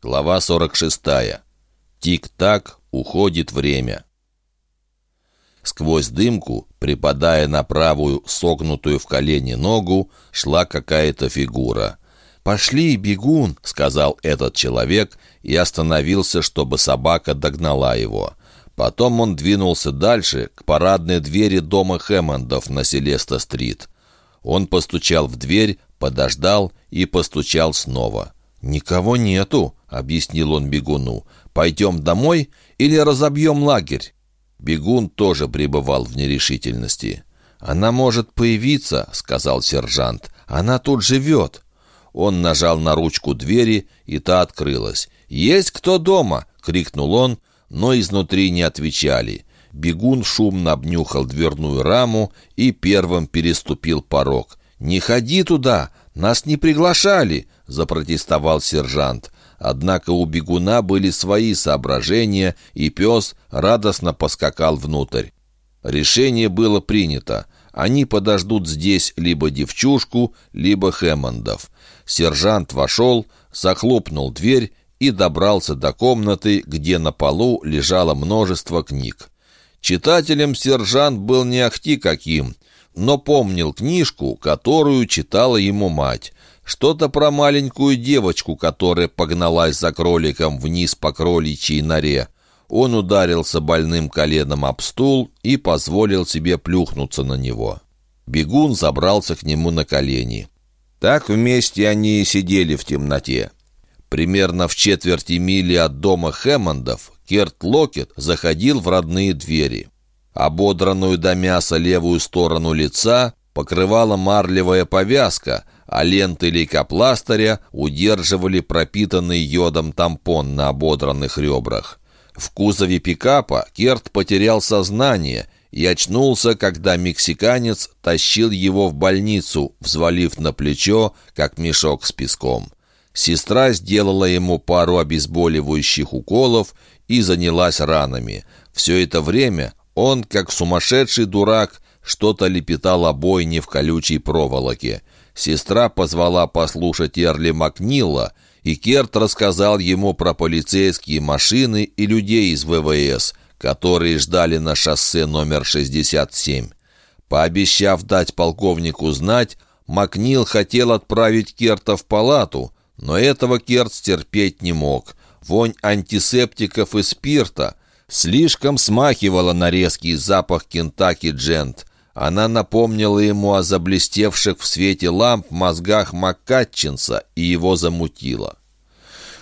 Глава 46. Тик-так, уходит время. Сквозь дымку, припадая на правую, согнутую в колени ногу, шла какая-то фигура. «Пошли, бегун!» — сказал этот человек и остановился, чтобы собака догнала его. Потом он двинулся дальше, к парадной двери дома Хэммондов на Селеста-стрит. Он постучал в дверь, подождал и постучал снова. «Никого нету», — объяснил он бегуну. «Пойдем домой или разобьем лагерь?» Бегун тоже пребывал в нерешительности. «Она может появиться», — сказал сержант. «Она тут живет». Он нажал на ручку двери, и та открылась. «Есть кто дома?» — крикнул он, но изнутри не отвечали. Бегун шумно обнюхал дверную раму и первым переступил порог. «Не ходи туда! Нас не приглашали!» — запротестовал сержант. Однако у бегуна были свои соображения, и пес радостно поскакал внутрь. Решение было принято. Они подождут здесь либо девчушку, либо Хэммондов. Сержант вошел, захлопнул дверь и добрался до комнаты, где на полу лежало множество книг. Читателем сержант был не ахти каким, но помнил книжку, которую читала ему мать. Что-то про маленькую девочку, которая погналась за кроликом вниз по кроличьей норе. Он ударился больным коленом об стул и позволил себе плюхнуться на него. Бегун забрался к нему на колени. Так вместе они и сидели в темноте. Примерно в четверти мили от дома Хэммондов Керт Локет заходил в родные двери. Ободранную до мяса левую сторону лица покрывала марлевая повязка, а ленты лейкопластыря удерживали пропитанный йодом тампон на ободранных ребрах. В кузове пикапа Керт потерял сознание и очнулся, когда мексиканец тащил его в больницу, взвалив на плечо, как мешок с песком. Сестра сделала ему пару обезболивающих уколов и занялась ранами. Все это время он, как сумасшедший дурак, что-то лепетал о бойне в колючей проволоке. Сестра позвала послушать Эрли Макнилла, и Керт рассказал ему про полицейские машины и людей из ВВС, которые ждали на шоссе номер 67. Пообещав дать полковнику знать, Макнил хотел отправить Керта в палату, но этого Керт стерпеть не мог. Вонь антисептиков и спирта слишком смахивала на резкий запах Кентаки Джент. Она напомнила ему о заблестевших в свете ламп мозгах Маккатчинса и его замутила.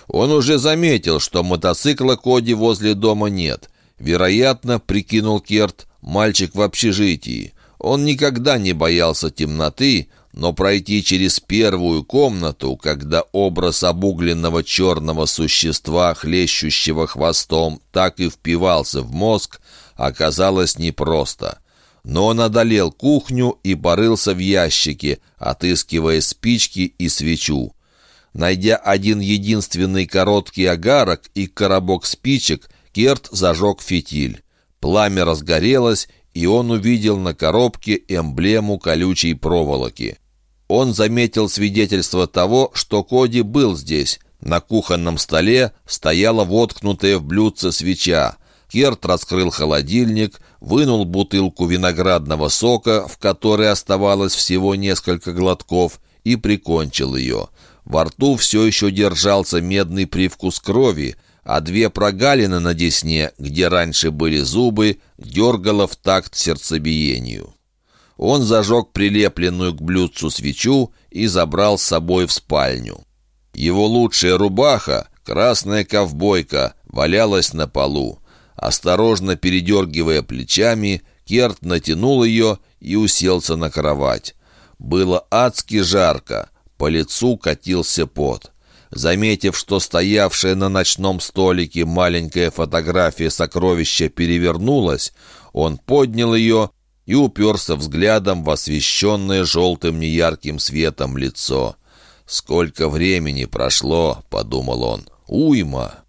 Он уже заметил, что мотоцикла Коди возле дома нет. Вероятно, прикинул Керт, мальчик в общежитии. Он никогда не боялся темноты, но пройти через первую комнату, когда образ обугленного черного существа, хлещущего хвостом, так и впивался в мозг, оказалось непросто. Но он одолел кухню и порылся в ящике, отыскивая спички и свечу. Найдя один единственный короткий агарок и коробок спичек, Керт зажег фитиль. Пламя разгорелось, и он увидел на коробке эмблему колючей проволоки. Он заметил свидетельство того, что Коди был здесь. На кухонном столе стояла воткнутая в блюдце свеча. Керт раскрыл холодильник, вынул бутылку виноградного сока, в которой оставалось всего несколько глотков, и прикончил ее. Во рту все еще держался медный привкус крови, а две прогалины на десне, где раньше были зубы, дергало в такт сердцебиению. Он зажег прилепленную к блюдцу свечу и забрал с собой в спальню. Его лучшая рубаха, красная ковбойка, валялась на полу. Осторожно передергивая плечами, Керт натянул ее и уселся на кровать. Было адски жарко, по лицу катился пот. Заметив, что стоявшая на ночном столике маленькая фотография сокровища перевернулась, он поднял ее и уперся взглядом в освещенное желтым неярким светом лицо. «Сколько времени прошло!» — подумал он. «Уйма!»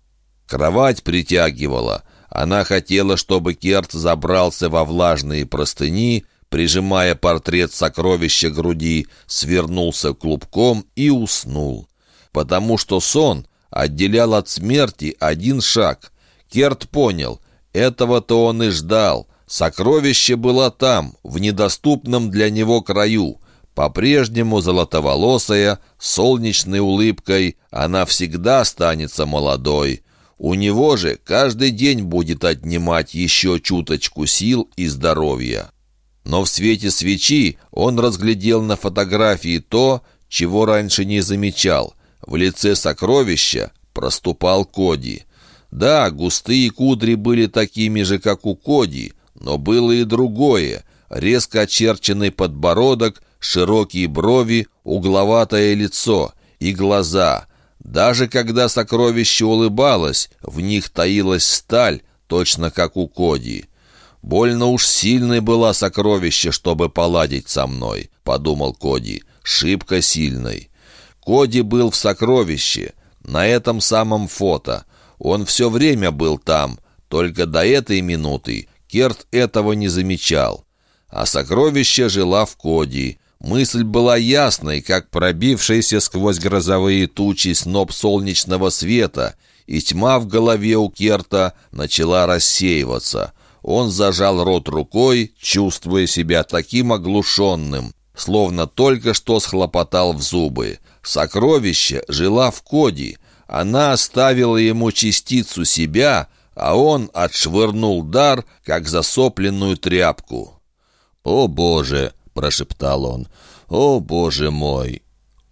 Кровать притягивала. Она хотела, чтобы Керт забрался во влажные простыни, прижимая портрет сокровища груди, свернулся клубком и уснул. Потому что сон, отделял от смерти один шаг. Керт понял, этого-то он и ждал. Сокровище было там, в недоступном для него краю. По-прежнему золотоволосая, солнечной улыбкой, она всегда останется молодой. У него же каждый день будет отнимать еще чуточку сил и здоровья. Но в свете свечи он разглядел на фотографии то, чего раньше не замечал. В лице сокровища проступал Коди. Да, густые кудри были такими же, как у Коди, но было и другое. Резко очерченный подбородок, широкие брови, угловатое лицо и глаза. Даже когда сокровище улыбалось, в них таилась сталь, точно как у Коди. «Больно уж сильной была сокровище, чтобы поладить со мной», — подумал Коди. «Шибко сильной». Коди был в сокровище, на этом самом фото. Он все время был там, только до этой минуты Керт этого не замечал. А сокровище жила в Коди. Мысль была ясной, как пробившийся сквозь грозовые тучи сноп солнечного света, и тьма в голове у Керта начала рассеиваться. Он зажал рот рукой, чувствуя себя таким оглушенным, словно только что схлопотал в зубы. Сокровище жила в Коди. Она оставила ему частицу себя, а он отшвырнул дар, как засопленную тряпку. «О, Боже!» — прошептал он. «О, Боже мой!»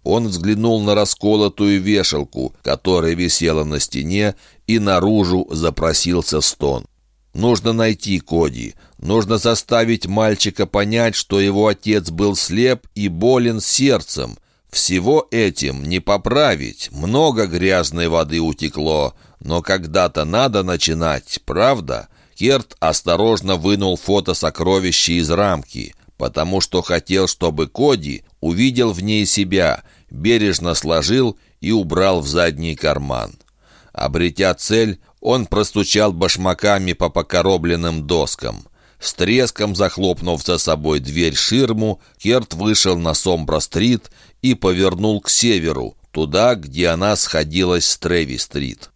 Он взглянул на расколотую вешалку, которая висела на стене, и наружу запросился стон. Нужно найти Коди. Нужно заставить мальчика понять, что его отец был слеп и болен сердцем. Всего этим не поправить. Много грязной воды утекло. Но когда-то надо начинать, правда? Керт осторожно вынул фото сокровища из рамки, потому что хотел, чтобы Коди увидел в ней себя, бережно сложил и убрал в задний карман. Обретя цель, он простучал башмаками по покоробленным доскам. С треском захлопнув за собой дверь-ширму, Керт вышел на Сомбра-стрит и повернул к северу, туда, где она сходилась с Треви-стрит.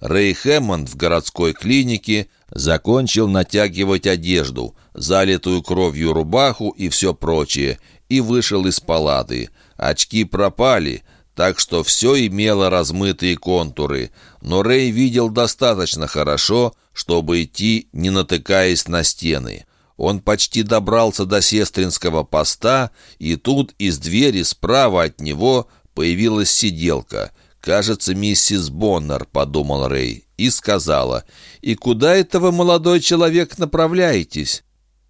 Рэй Хэммонд в городской клинике закончил натягивать одежду, залитую кровью рубаху и все прочее, и вышел из палаты. Очки пропали, так что все имело размытые контуры, но Рэй видел достаточно хорошо, чтобы идти, не натыкаясь на стены. Он почти добрался до сестринского поста, и тут из двери справа от него появилась сиделка. «Кажется, миссис Боннер», — подумал Рэй, и сказала, «И куда это вы, молодой человек, направляетесь?»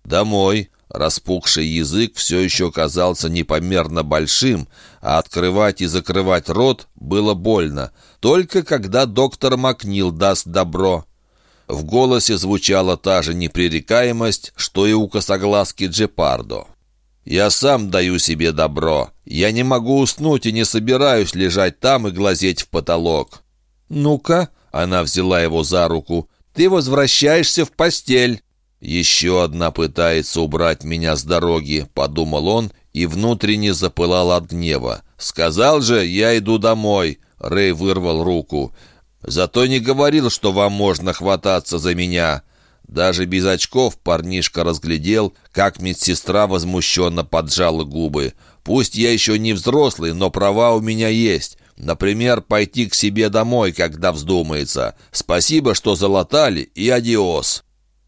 «Домой», Распухший язык все еще казался непомерно большим, а открывать и закрывать рот было больно, только когда доктор Макнил даст добро. В голосе звучала та же непререкаемость, что и у косоглазки Джепардо. «Я сам даю себе добро. Я не могу уснуть и не собираюсь лежать там и глазеть в потолок». «Ну-ка», — она взяла его за руку, — «ты возвращаешься в постель». «Еще одна пытается убрать меня с дороги», — подумал он и внутренне запылал от гнева. «Сказал же, я иду домой», — Рэй вырвал руку. «Зато не говорил, что вам можно хвататься за меня». Даже без очков парнишка разглядел, как медсестра возмущенно поджала губы. «Пусть я еще не взрослый, но права у меня есть. Например, пойти к себе домой, когда вздумается. Спасибо, что залатали, и адиос».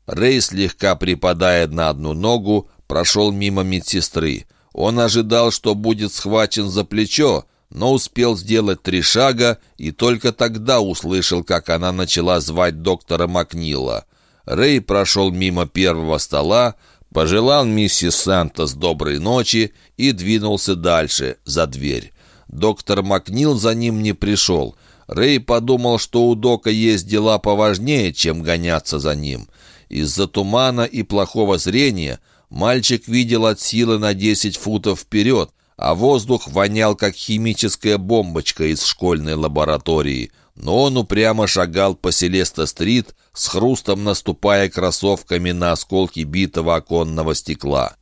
Рэй, слегка припадая на одну ногу, прошел мимо медсестры. Он ожидал, что будет схвачен за плечо, но успел сделать три шага и только тогда услышал, как она начала звать доктора Макнила. Рэй прошел мимо первого стола, пожелал миссис Сантос доброй ночи и двинулся дальше, за дверь. Доктор Макнил за ним не пришел. Рэй подумал, что у Дока есть дела поважнее, чем гоняться за ним. Из-за тумана и плохого зрения мальчик видел от силы на 10 футов вперед, а воздух вонял, как химическая бомбочка из школьной лаборатории. Но он упрямо шагал по Селеста-стрит, с хрустом наступая кроссовками на осколки битого оконного стекла.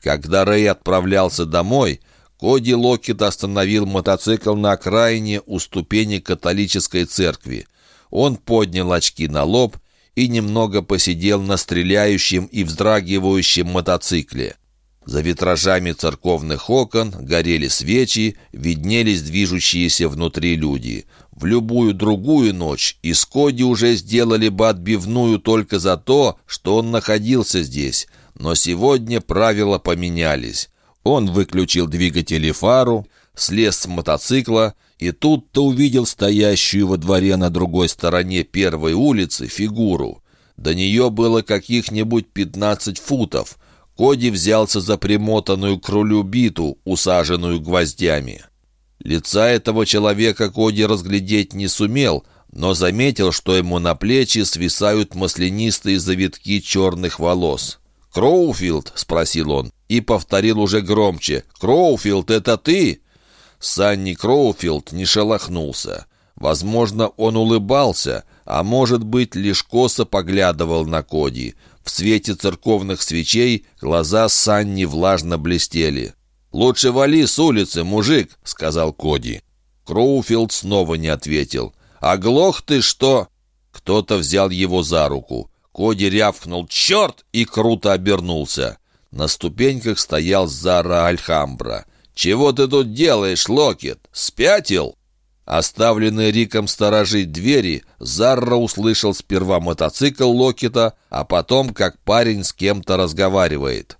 Когда Рэй отправлялся домой, Коди Локет остановил мотоцикл на окраине у ступени католической церкви. Он поднял очки на лоб и немного посидел на стреляющем и вздрагивающем мотоцикле. За витражами церковных окон горели свечи, виднелись движущиеся внутри люди. В любую другую ночь из Коди уже сделали бы отбивную только за то, что он находился здесь. Но сегодня правила поменялись. Он выключил двигатель и фару, слез с мотоцикла и тут-то увидел стоящую во дворе на другой стороне первой улицы фигуру. До нее было каких-нибудь пятнадцать футов. Коди взялся за примотанную к рулю биту, усаженную гвоздями. Лица этого человека Коди разглядеть не сумел, но заметил, что ему на плечи свисают маслянистые завитки черных волос. «Кроуфилд?» — спросил он и повторил уже громче. «Кроуфилд, это ты?» Санни Кроуфилд не шелохнулся. Возможно, он улыбался, а может быть, лишь косо поглядывал на Коди. В свете церковных свечей глаза Санни влажно блестели. «Лучше вали с улицы, мужик», — сказал Коди. Кроуфилд снова не ответил. «Оглох ты что?» Кто-то взял его за руку. Коди рявкнул «Черт!» и круто обернулся. На ступеньках стоял Зара Альхамбра. «Чего ты тут делаешь, Локет? Спятил?» Оставленный Риком сторожить двери, Зарра услышал сперва мотоцикл Локета, а потом, как парень с кем-то разговаривает.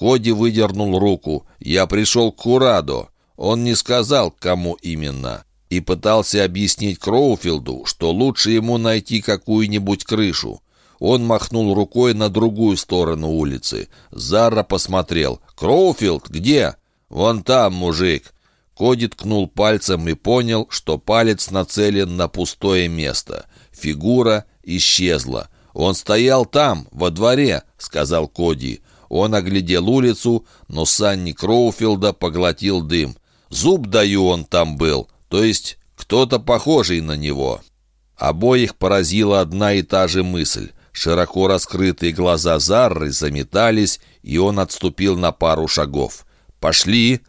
Коди выдернул руку. «Я пришел к Курадо». Он не сказал, кому именно. И пытался объяснить Кроуфилду, что лучше ему найти какую-нибудь крышу. Он махнул рукой на другую сторону улицы. Зара посмотрел. «Кроуфилд, где?» «Вон там, мужик». Коди ткнул пальцем и понял, что палец нацелен на пустое место. Фигура исчезла. «Он стоял там, во дворе», — сказал Коди. Он оглядел улицу, но Санни Кроуфилда поглотил дым. Зуб даю он там был, то есть кто-то похожий на него. Обоих поразила одна и та же мысль. Широко раскрытые глаза Зарры заметались, и он отступил на пару шагов. «Пошли!»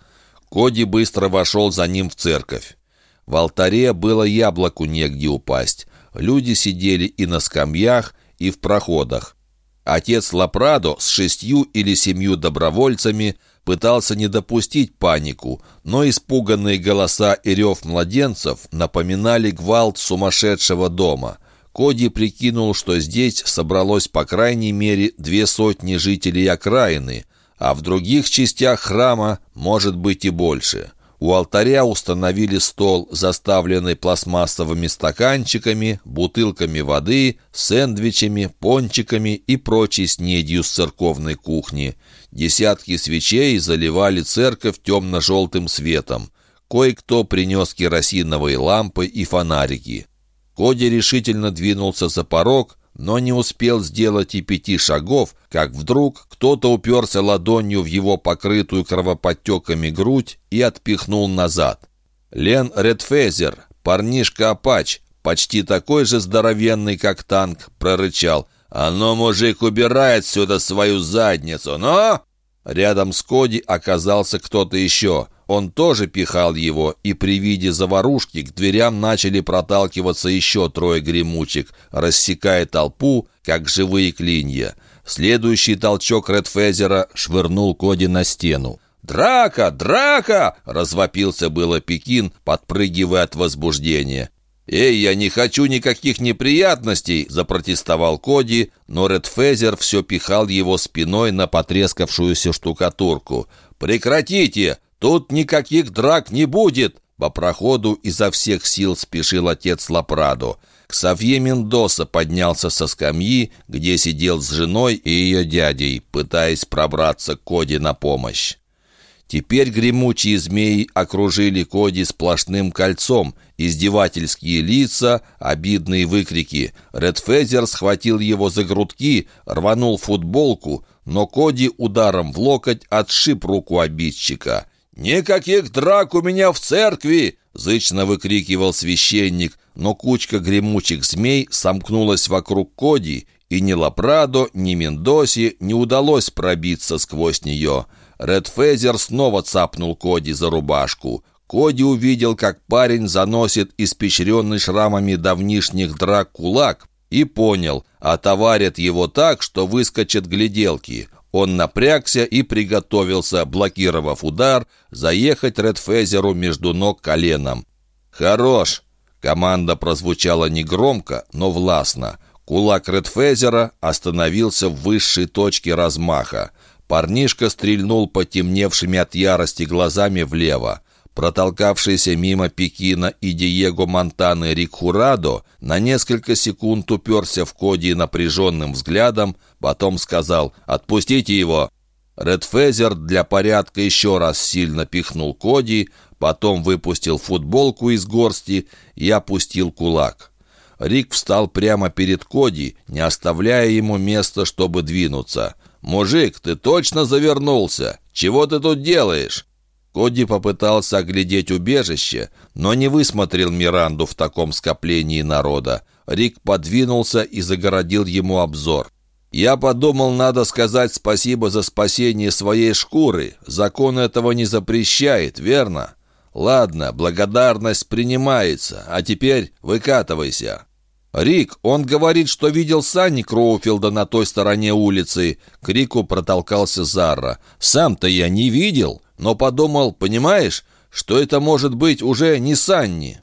Коди быстро вошел за ним в церковь. В алтаре было яблоку негде упасть. Люди сидели и на скамьях, и в проходах. Отец Лапрадо с шестью или семью добровольцами пытался не допустить панику, но испуганные голоса и рев младенцев напоминали гвалт сумасшедшего дома. Коди прикинул, что здесь собралось по крайней мере две сотни жителей окраины, а в других частях храма может быть и больше. У алтаря установили стол, заставленный пластмассовыми стаканчиками, бутылками воды, сэндвичами, пончиками и прочей снедью с церковной кухни. Десятки свечей заливали церковь темно-желтым светом. Кое-кто принес керосиновые лампы и фонарики. Коди решительно двинулся за порог, но не успел сделать и пяти шагов, как вдруг кто-то уперся ладонью в его покрытую кровоподтеками грудь и отпихнул назад. Лен Редфезер, парнишка-апач, почти такой же здоровенный, как танк, прорычал. «А ну, мужик, убирай отсюда свою задницу, но...» Рядом с Коди оказался кто-то еще — он тоже пихал его, и при виде заварушки к дверям начали проталкиваться еще трое гремучек, рассекая толпу, как живые клинья. Следующий толчок Редфезера швырнул Коди на стену. «Драка! Драка!» — развопился было Пекин, подпрыгивая от возбуждения. «Эй, я не хочу никаких неприятностей!» — запротестовал Коди, но Редфезер все пихал его спиной на потрескавшуюся штукатурку. «Прекратите! «Тут никаких драк не будет!» По проходу изо всех сил спешил отец Лапрадо. Ксавье Мендоса поднялся со скамьи, где сидел с женой и ее дядей, пытаясь пробраться к Коди на помощь. Теперь гремучие змеи окружили Коди сплошным кольцом, издевательские лица, обидные выкрики. Редфезер схватил его за грудки, рванул футболку, но Коди ударом в локоть отшиб руку обидчика. «Никаких драк у меня в церкви!» — зычно выкрикивал священник, но кучка гремучих змей сомкнулась вокруг Коди, и ни Лапрадо, ни Мендоси не удалось пробиться сквозь нее. Ред Фейзер снова цапнул Коди за рубашку. Коди увидел, как парень заносит испещренный шрамами давнишних драк кулак, и понял, отоварят его так, что выскочат гляделки. Он напрягся и приготовился, блокировав удар, заехать Редфезеру между ног коленом. «Хорош!» Команда прозвучала негромко, но властно. Кулак Редфезера остановился в высшей точке размаха. Парнишка стрельнул потемневшими от ярости глазами влево. Протолкавшийся мимо Пекина и Диего Монтаны Рик Хурадо на несколько секунд уперся в Коди напряженным взглядом, потом сказал «Отпустите его!». Редфезер для порядка еще раз сильно пихнул Коди, потом выпустил футболку из горсти и опустил кулак. Рик встал прямо перед Коди, не оставляя ему места, чтобы двинуться. «Мужик, ты точно завернулся? Чего ты тут делаешь?» Коди попытался оглядеть убежище, но не высмотрел Миранду в таком скоплении народа. Рик подвинулся и загородил ему обзор. «Я подумал, надо сказать спасибо за спасение своей шкуры. Закон этого не запрещает, верно? Ладно, благодарность принимается, а теперь выкатывайся». «Рик, он говорит, что видел Санни Кроуфилда на той стороне улицы». К Рику протолкался Зарра. «Сам-то я не видел, но подумал, понимаешь, что это может быть уже не Санни».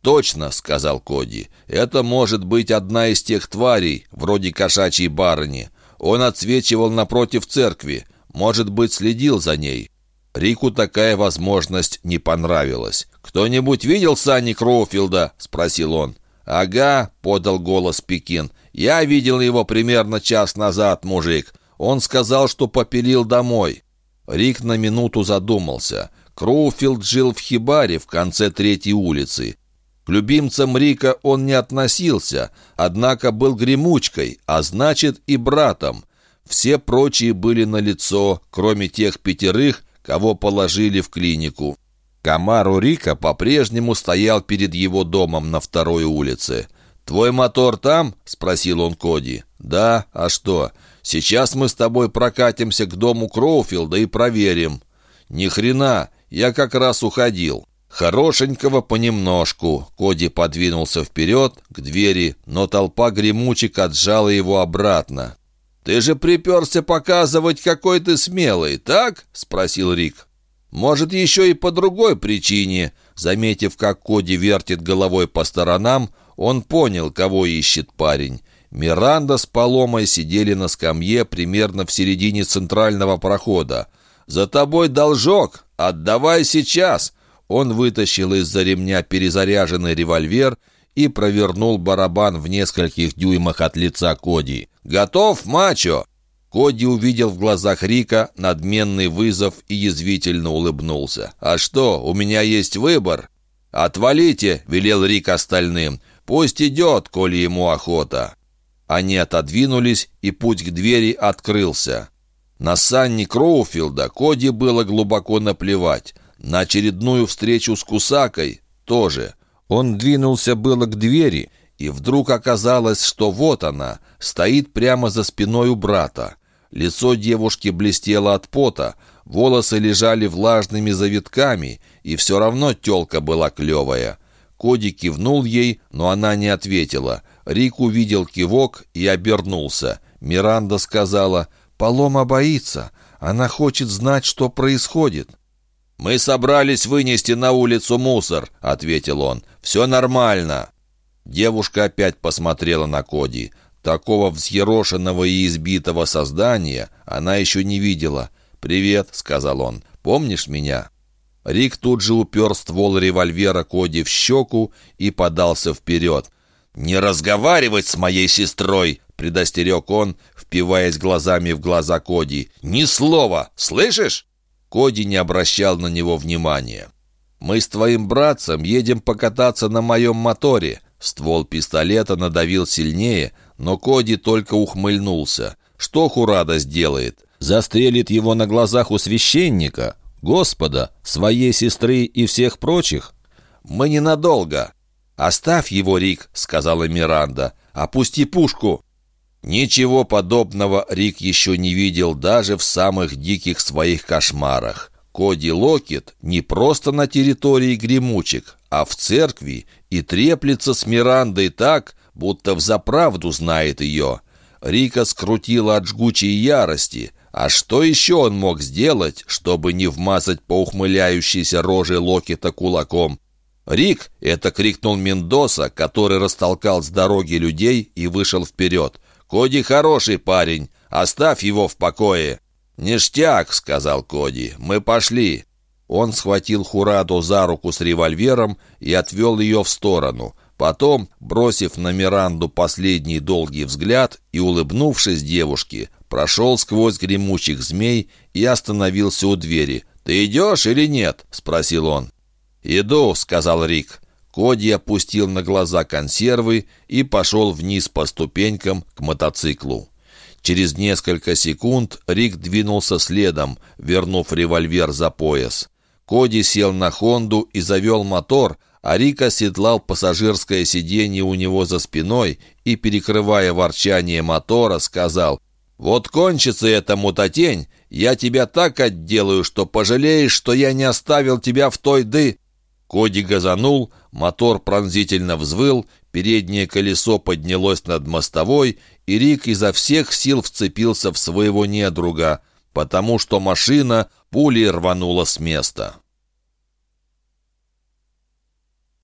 «Точно», — сказал Коди, — «это может быть одна из тех тварей, вроде кошачьей барыни. Он отсвечивал напротив церкви, может быть, следил за ней». Рику такая возможность не понравилась. «Кто-нибудь видел Санни Кроуфилда?» — спросил он. «Ага», — подал голос Пекин. «Я видел его примерно час назад, мужик. Он сказал, что попилил домой». Рик на минуту задумался. Кроуфилд жил в хибаре в конце третьей улицы. К любимцам Рика он не относился, однако был гремучкой, а значит и братом. Все прочие были на лицо, кроме тех пятерых, кого положили в клинику. Комару Рика по-прежнему стоял перед его домом на второй улице. «Твой мотор там?» — спросил он Коди. «Да, а что? Сейчас мы с тобой прокатимся к дому Кроуфилда и проверим». «Ни хрена, я как раз уходил». Хорошенького понемножку. Коди подвинулся вперед, к двери, но толпа гремучек отжала его обратно. «Ты же приперся показывать, какой ты смелый, так?» — спросил Рик. Может, еще и по другой причине. Заметив, как Коди вертит головой по сторонам, он понял, кого ищет парень. Миранда с Паломой сидели на скамье примерно в середине центрального прохода. «За тобой должок! Отдавай сейчас!» Он вытащил из-за ремня перезаряженный револьвер и провернул барабан в нескольких дюймах от лица Коди. «Готов, мачо?» Коди увидел в глазах Рика надменный вызов и язвительно улыбнулся. «А что, у меня есть выбор?» «Отвалите!» — велел Рик остальным. «Пусть идет, коли ему охота». Они отодвинулись, и путь к двери открылся. На Санни Кроуфилда Коди было глубоко наплевать. На очередную встречу с Кусакой тоже. Он двинулся было к двери, и вдруг оказалось, что вот она, стоит прямо за спиной у брата. Лицо девушки блестело от пота, волосы лежали влажными завитками, и все равно телка была клевая. Коди кивнул ей, но она не ответила. Рик увидел кивок и обернулся. Миранда сказала, «Палома боится. Она хочет знать, что происходит». «Мы собрались вынести на улицу мусор», — ответил он. «Все нормально». Девушка опять посмотрела на Коди. Такого взъерошенного и избитого создания она еще не видела. «Привет», — сказал он, — «помнишь меня?» Рик тут же упер ствол револьвера Коди в щеку и подался вперед. «Не разговаривать с моей сестрой!» — предостерег он, впиваясь глазами в глаза Коди. «Ни слова! Слышишь?» Коди не обращал на него внимания. «Мы с твоим братцем едем покататься на моем моторе». Ствол пистолета надавил сильнее, но Коди только ухмыльнулся. Что Хурада сделает? Застрелит его на глазах у священника? Господа, своей сестры и всех прочих? Мы ненадолго. «Оставь его, Рик», — сказала Миранда. «Опусти пушку». Ничего подобного Рик еще не видел даже в самых диких своих кошмарах. Коди Локет не просто на территории гремучек, а в церкви и треплется с Мирандой так, будто взаправду знает ее. Рика скрутила от жгучей ярости. А что еще он мог сделать, чтобы не вмазать по ухмыляющейся роже Локета кулаком? «Рик!» — это крикнул Мендоса, который растолкал с дороги людей и вышел вперед. «Коди хороший парень, оставь его в покое». «Ништяк», — сказал Коди, — «мы пошли». Он схватил Хураду за руку с револьвером и отвел ее в сторону. Потом, бросив на Миранду последний долгий взгляд и улыбнувшись девушке, прошел сквозь гремучих змей и остановился у двери. «Ты идешь или нет?» — спросил он. «Иду», — сказал Рик. Коди опустил на глаза консервы и пошел вниз по ступенькам к мотоциклу. Через несколько секунд Рик двинулся следом, вернув револьвер за пояс. Коди сел на Хонду и завел мотор, а Рик оседлал пассажирское сиденье у него за спиной и, перекрывая ворчание мотора, сказал «Вот кончится эта мутатень, я тебя так отделаю, что пожалеешь, что я не оставил тебя в той ды...» Коди газанул, мотор пронзительно взвыл, переднее колесо поднялось над мостовой, и Рик изо всех сил вцепился в своего недруга, потому что машина пулей рванула с места.